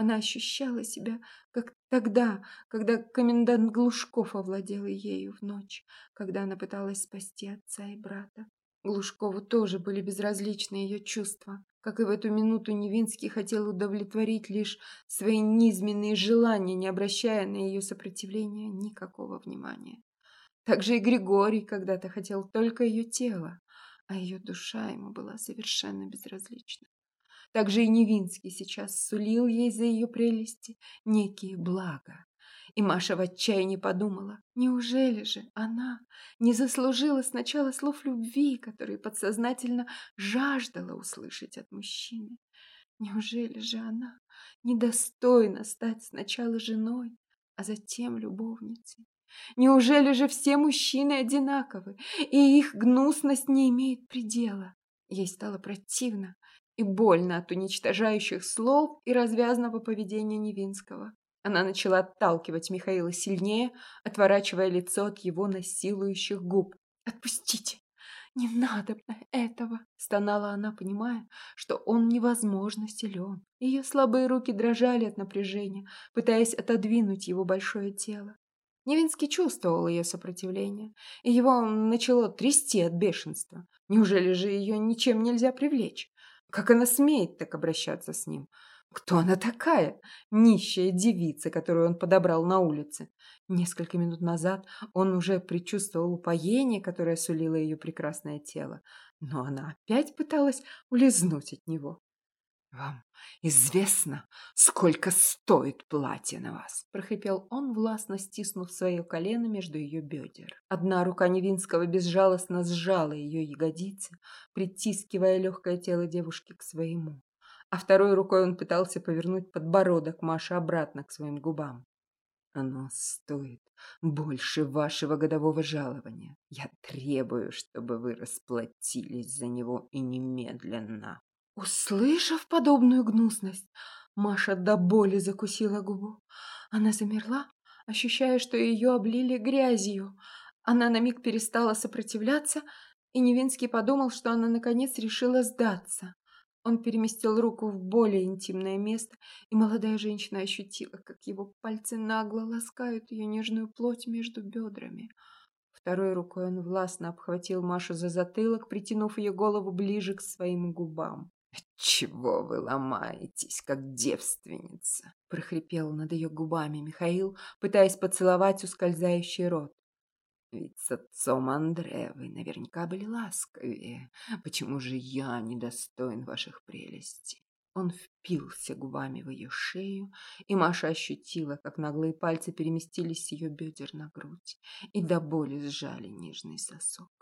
Она ощущала себя, как тогда, когда комендант Глушков овладел ею в ночь, когда она пыталась спасти отца и брата. Глушкову тоже были безразличны ее чувства, как и в эту минуту Невинский хотел удовлетворить лишь свои низменные желания, не обращая на ее сопротивление никакого внимания. Также и Григорий когда-то хотел только ее тело, а ее душа ему была совершенно безразлична. Также и Невинский сейчас сулил ей за ее прелести некие блага. И Маша в отчаянии подумала, неужели же она не заслужила сначала слов любви, которые подсознательно жаждала услышать от мужчины? Неужели же она недостойна стать сначала женой, а затем любовницей? Неужели же все мужчины одинаковы, и их гнусность не имеет предела? Ей стало противно и больно от уничтожающих слов и развязного поведения Невинского. Она начала отталкивать Михаила сильнее, отворачивая лицо от его насилующих губ. «Отпустите! Не надо этого!» Стонала она, понимая, что он невозможно силен. Ее слабые руки дрожали от напряжения, пытаясь отодвинуть его большое тело. Невинский чувствовал ее сопротивление, и его начало трясти от бешенства. Неужели же ее ничем нельзя привлечь? Как она смеет так обращаться с ним? Кто она такая? Нищая девица, которую он подобрал на улице. Несколько минут назад он уже предчувствовал упоение, которое сулило ее прекрасное тело. Но она опять пыталась улизнуть от него. «Вам известно, сколько стоит платье на вас?» – прохрипел он, властно стиснув свое колено между ее бедер. Одна рука Невинского безжалостно сжала ее ягодицы, притискивая легкое тело девушки к своему. А второй рукой он пытался повернуть подбородок Маши обратно к своим губам. «Оно стоит больше вашего годового жалования. Я требую, чтобы вы расплатились за него и немедленно». Услышав подобную гнусность, Маша до боли закусила губу. Она замерла, ощущая, что ее облили грязью. Она на миг перестала сопротивляться, и Невинский подумал, что она наконец решила сдаться. Он переместил руку в более интимное место, и молодая женщина ощутила, как его пальцы нагло ласкают ее нежную плоть между бедрами. Второй рукой он властно обхватил Машу за затылок, притянув ее голову ближе к своим губам. «Чего вы ломаетесь, как девственница?» – прохрипел над ее губами Михаил, пытаясь поцеловать ускользающий рот. Ведь с отцом Андре вы наверняка были ласковее. Почему же я недостоин ваших прелестей? Он впился губами в ее шею, и Маша ощутила, как наглые пальцы переместились с ее бедер на грудь и до боли сжали нежный сосок.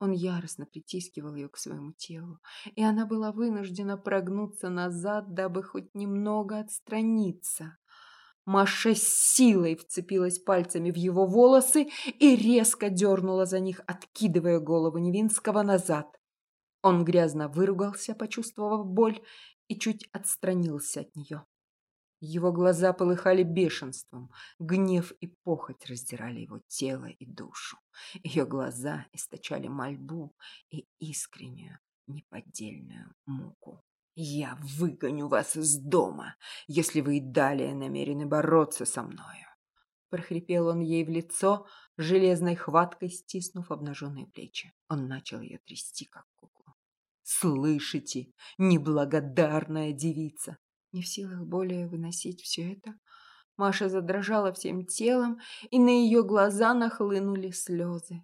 Он яростно притискивал ее к своему телу, и она была вынуждена прогнуться назад, дабы хоть немного отстраниться. Маша с силой вцепилась пальцами в его волосы и резко дернула за них, откидывая голову Невинского назад. Он грязно выругался, почувствовав боль, и чуть отстранился от нее. Его глаза полыхали бешенством, гнев и похоть раздирали его тело и душу. Ее глаза источали мольбу и искреннюю, неподдельную муку. «Я выгоню вас из дома, если вы и далее намерены бороться со мною!» Прохрипел он ей в лицо, железной хваткой стиснув обнаженные плечи. Он начал ее трясти, как куклу. «Слышите, неблагодарная девица! Не в силах более выносить все это, Маша задрожала всем телом, и на ее глаза нахлынули слезы.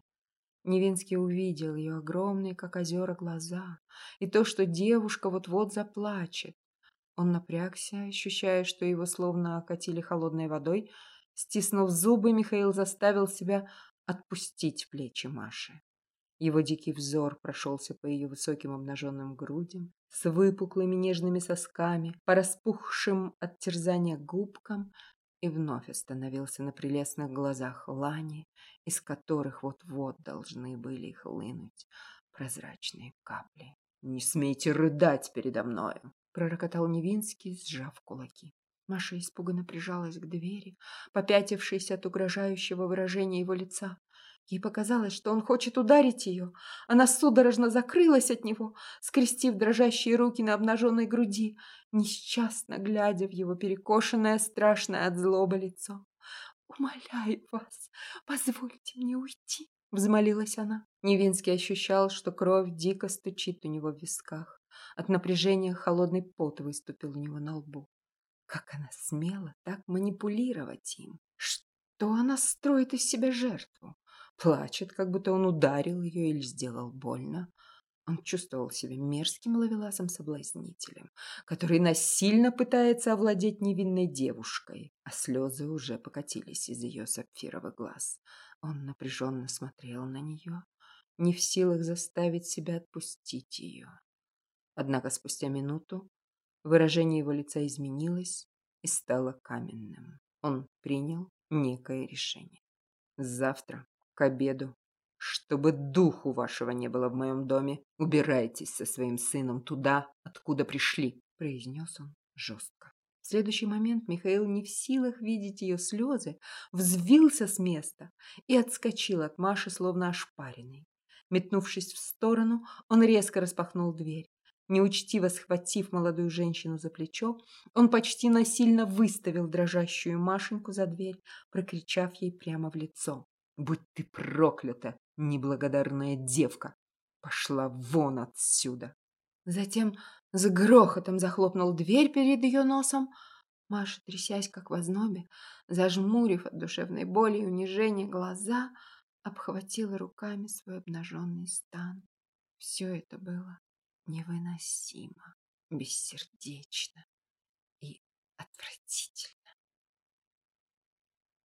Невинский увидел ее огромные, как озера, глаза, и то, что девушка вот-вот заплачет. Он напрягся, ощущая, что его словно окатили холодной водой. Стиснув зубы, Михаил заставил себя отпустить плечи Маши. Его дикий взор прошелся по ее высоким обнаженным грудям, с выпуклыми нежными сосками, по распухшим от терзания губкам, и вновь остановился на прелестных глазах Лани, из которых вот-вот должны были хлынуть прозрачные капли. «Не смейте рыдать передо мною!» — пророкотал Невинский, сжав кулаки. Маша испуганно прижалась к двери, попятившись от угрожающего выражения его лица. Ей показалось, что он хочет ударить ее. Она судорожно закрылась от него, скрестив дрожащие руки на обнаженной груди, несчастно глядя в его перекошенное, страшное от злобы лицо. «Умоляю вас, позвольте мне уйти», — взмолилась она. Невинский ощущал, что кровь дико стучит у него в висках. От напряжения холодный пот выступил у него на лбу. Как она смела так манипулировать им? Что она строит из себя жертву? Плачет, как будто он ударил ее или сделал больно. Он чувствовал себя мерзким ловеласом-соблазнителем, который насильно пытается овладеть невинной девушкой, а слезы уже покатились из ее сапфировых глаз. Он напряженно смотрел на нее, не в силах заставить себя отпустить ее. Однако спустя минуту выражение его лица изменилось и стало каменным. Он принял некое решение. Завтра к обеду. Чтобы духу вашего не было в моем доме, убирайтесь со своим сыном туда, откуда пришли, произнес он жестко. В следующий момент Михаил, не в силах видеть ее слезы, взвился с места и отскочил от Маши, словно ошпаренный. Метнувшись в сторону, он резко распахнул дверь. Неучтиво схватив молодую женщину за плечо, он почти насильно выставил дрожащую Машеньку за дверь, прокричав ей прямо в лицо. Будь ты проклята, неблагодарная девка! Пошла вон отсюда!» Затем с грохотом захлопнул дверь перед ее носом. Маша, трясясь как в ознобе, зажмурив от душевной боли и унижения глаза, обхватила руками свой обнаженный стан. Все это было невыносимо, бессердечно и отвратительно.